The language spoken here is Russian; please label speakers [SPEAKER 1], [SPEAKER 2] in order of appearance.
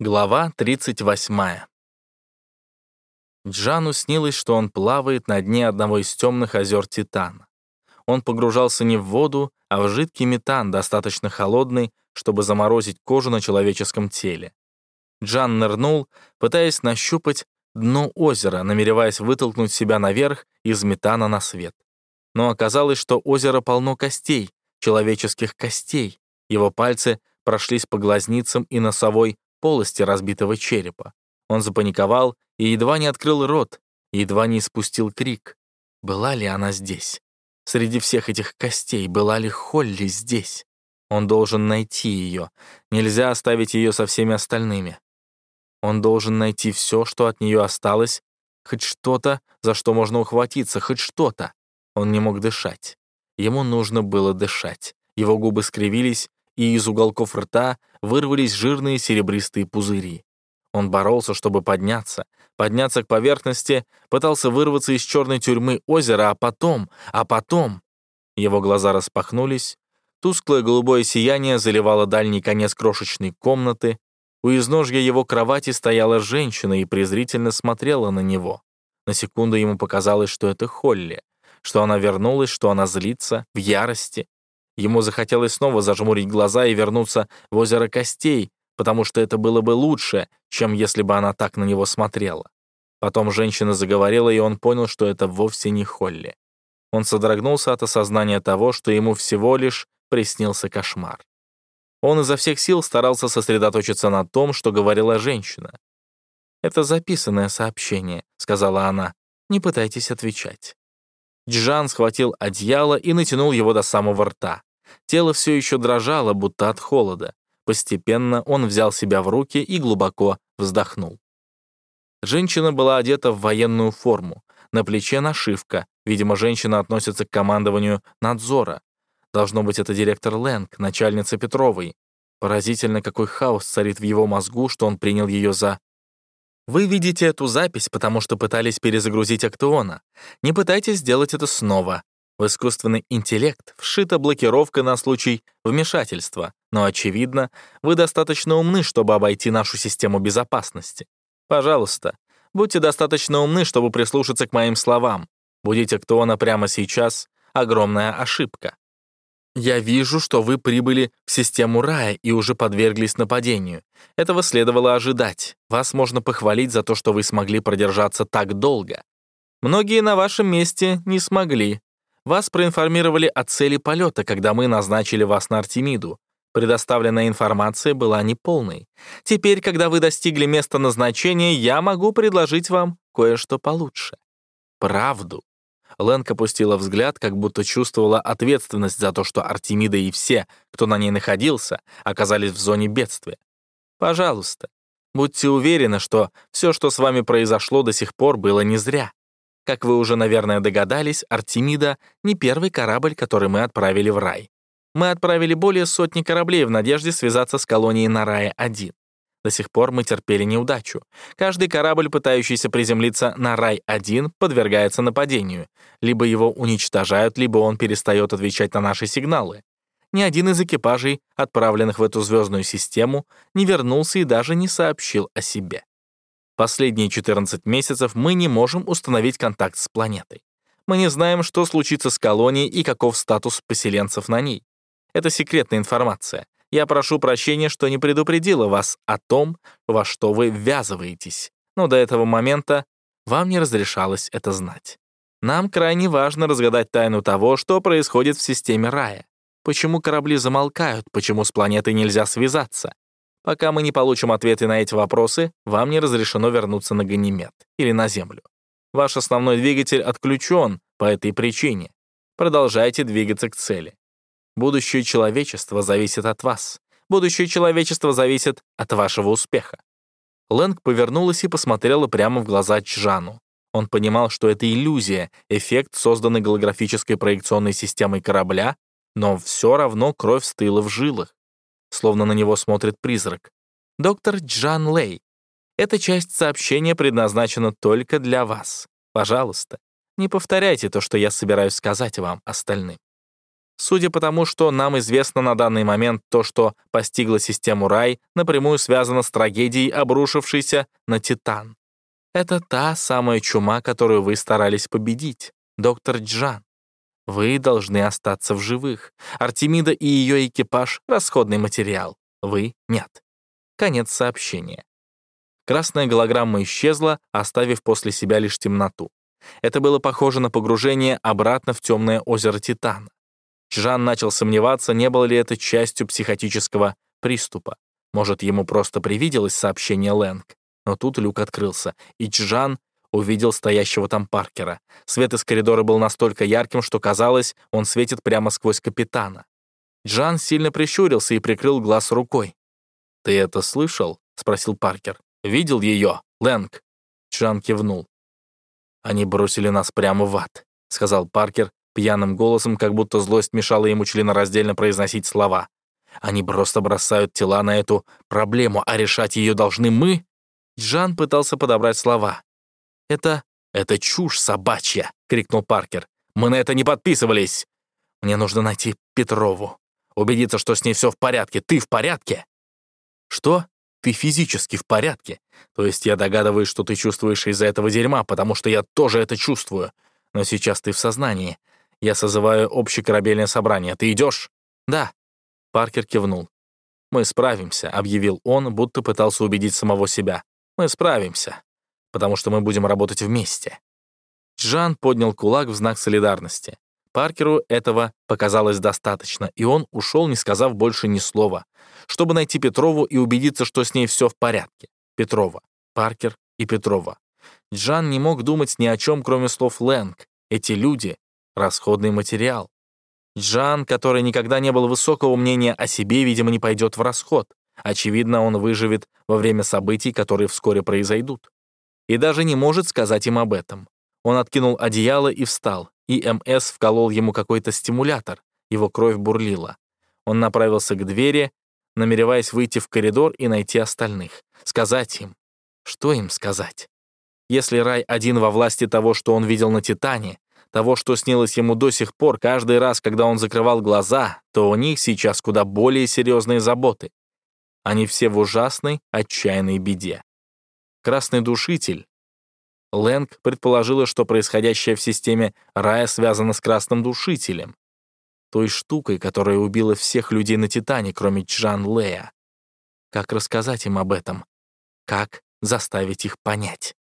[SPEAKER 1] Глава 38. Джану снилось, что он плавает на дне одного из темных озер Титана. Он погружался не в воду, а в жидкий метан, достаточно холодный, чтобы заморозить кожу на человеческом теле. Джан нырнул, пытаясь нащупать дно озера, намереваясь вытолкнуть себя наверх из метана на свет. Но оказалось, что озеро полно костей, человеческих костей. Его пальцы прошлись по глазницам и носовой полости разбитого черепа. Он запаниковал и едва не открыл рот, едва не испустил крик. Была ли она здесь? Среди всех этих костей была ли Холли здесь? Он должен найти ее. Нельзя оставить ее со всеми остальными. Он должен найти все, что от нее осталось, хоть что-то, за что можно ухватиться, хоть что-то. Он не мог дышать. Ему нужно было дышать. Его губы скривились, и из уголков рта вырвались жирные серебристые пузыри. Он боролся, чтобы подняться, подняться к поверхности, пытался вырваться из черной тюрьмы озера, а потом, а потом... Его глаза распахнулись, тусклое голубое сияние заливало дальний конец крошечной комнаты, у изножья его кровати стояла женщина и презрительно смотрела на него. На секунду ему показалось, что это Холли, что она вернулась, что она злится, в ярости, Ему захотелось снова зажмурить глаза и вернуться в озеро Костей, потому что это было бы лучше, чем если бы она так на него смотрела. Потом женщина заговорила, и он понял, что это вовсе не Холли. Он содрогнулся от осознания того, что ему всего лишь приснился кошмар. Он изо всех сил старался сосредоточиться на том, что говорила женщина. «Это записанное сообщение», — сказала она. «Не пытайтесь отвечать». Джан схватил одеяло и натянул его до самого рта. Тело все еще дрожало, будто от холода. Постепенно он взял себя в руки и глубоко вздохнул. Женщина была одета в военную форму. На плече нашивка. Видимо, женщина относится к командованию надзора. Должно быть, это директор Лэнг, начальница Петровой. Поразительно, какой хаос царит в его мозгу, что он принял ее за вы видите эту запись, потому что пытались перезагрузить Актуона. Не пытайтесь сделать это снова. В искусственный интеллект вшита блокировка на случай вмешательства, но, очевидно, вы достаточно умны, чтобы обойти нашу систему безопасности. Пожалуйста, будьте достаточно умны, чтобы прислушаться к моим словам. Будете Актуона прямо сейчас — огромная ошибка. Я вижу, что вы прибыли в систему рая и уже подверглись нападению. Этого следовало ожидать. Вас можно похвалить за то, что вы смогли продержаться так долго. Многие на вашем месте не смогли. Вас проинформировали о цели полета, когда мы назначили вас на Артемиду. Предоставленная информация была неполной. Теперь, когда вы достигли места назначения, я могу предложить вам кое-что получше. Правду. Лэнг опустила взгляд, как будто чувствовала ответственность за то, что Артемида и все, кто на ней находился, оказались в зоне бедствия. «Пожалуйста, будьте уверены, что все, что с вами произошло до сих пор, было не зря. Как вы уже, наверное, догадались, Артемида — не первый корабль, который мы отправили в рай. Мы отправили более сотни кораблей в надежде связаться с колонией на Рае-1. До сих пор мы терпели неудачу. Каждый корабль, пытающийся приземлиться на Рай-1, подвергается нападению. Либо его уничтожают, либо он перестает отвечать на наши сигналы. Ни один из экипажей, отправленных в эту звездную систему, не вернулся и даже не сообщил о себе. Последние 14 месяцев мы не можем установить контакт с планетой. Мы не знаем, что случится с колонией и каков статус поселенцев на ней. Это секретная информация. Я прошу прощения, что не предупредила вас о том, во что вы ввязываетесь, но до этого момента вам не разрешалось это знать. Нам крайне важно разгадать тайну того, что происходит в системе рая. Почему корабли замолкают, почему с планетой нельзя связаться. Пока мы не получим ответы на эти вопросы, вам не разрешено вернуться на Ганимед или на Землю. Ваш основной двигатель отключен по этой причине. Продолжайте двигаться к цели. Будущее человечества зависит от вас. Будущее человечества зависит от вашего успеха. Лэнг повернулась и посмотрела прямо в глаза Чжану. Он понимал, что это иллюзия, эффект, созданный голографической проекционной системой корабля, но все равно кровь стыла в жилах, словно на него смотрит призрак. «Доктор Джан Лэй, эта часть сообщения предназначена только для вас. Пожалуйста, не повторяйте то, что я собираюсь сказать вам остальным». Судя по тому, что нам известно на данный момент, то, что постигло систему Рай, напрямую связано с трагедией, обрушившейся на Титан. Это та самая чума, которую вы старались победить, доктор Джан. Вы должны остаться в живых. Артемида и ее экипаж — расходный материал. Вы — нет. Конец сообщения. Красная голограмма исчезла, оставив после себя лишь темноту. Это было похоже на погружение обратно в темное озеро Титана. Чжан начал сомневаться, не было ли это частью психотического приступа. Может, ему просто привиделось сообщение Лэнг. Но тут люк открылся, и Чжан увидел стоящего там Паркера. Свет из коридора был настолько ярким, что казалось, он светит прямо сквозь капитана. Джан сильно прищурился и прикрыл глаз рукой. «Ты это слышал?» — спросил Паркер. «Видел ее, Лэнг?» Джан кивнул. «Они бросили нас прямо в ад», — сказал Паркер пьяным голосом, как будто злость мешала ему членораздельно произносить слова. «Они просто бросают тела на эту проблему, а решать ее должны мы?» Джан пытался подобрать слова. «Это... это чушь собачья!» — крикнул Паркер. «Мы на это не подписывались! Мне нужно найти Петрову. Убедиться, что с ней все в порядке. Ты в порядке?» «Что? Ты физически в порядке? То есть я догадываюсь, что ты чувствуешь из-за этого дерьма, потому что я тоже это чувствую. Но сейчас ты в сознании. Я созываю общекорабельное собрание. Ты идешь? «Да». Паркер кивнул. «Мы справимся», — объявил он, будто пытался убедить самого себя. «Мы справимся, потому что мы будем работать вместе». Джан поднял кулак в знак солидарности. Паркеру этого показалось достаточно, и он ушел, не сказав больше ни слова, чтобы найти Петрову и убедиться, что с ней все в порядке. Петрова, Паркер и Петрова. Джан не мог думать ни о чем, кроме слов Лэнг. Эти люди — расходный материал. Джан, который никогда не был высокого мнения о себе, видимо, не пойдет в расход. Очевидно, он выживет во время событий, которые вскоре произойдут. И даже не может сказать им об этом. Он откинул одеяло и встал. И МС вколол ему какой-то стимулятор. Его кровь бурлила. Он направился к двери, намереваясь выйти в коридор и найти остальных. Сказать им. Что им сказать? Если рай один во власти того, что он видел на Титане, того, что снилось ему до сих пор каждый раз, когда он закрывал глаза, то у них сейчас куда более серьезные заботы. Они все в ужасной, отчаянной беде. Красный душитель Лэнг предположила, что происходящее в системе рая связано с красным душителем, той штукой, которая убила всех людей на Титане, кроме Чжан Лея. Как рассказать им об этом? Как заставить их понять?